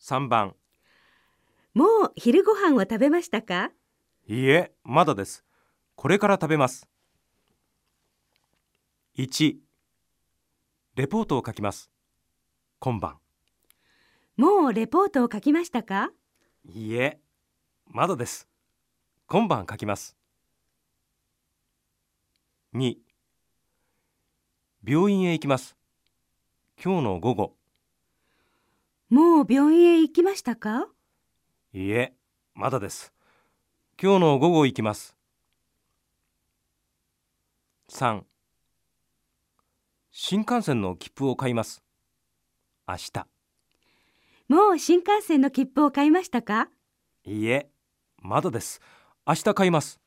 3番。もう昼ご飯を食べましたか？いいえまだです。これから食べます。1レポートを書きます。今晩。もうレポートを書きましたか？いいえまだです。今晩書きます。2病院へ行きます。今日の午後もう病院へ行きましたか？いいえまだです。今日の午後行きます。3新幹線の切符を買います。明日。もう新幹線の切符を買いましたか？いいえまだです。明日買います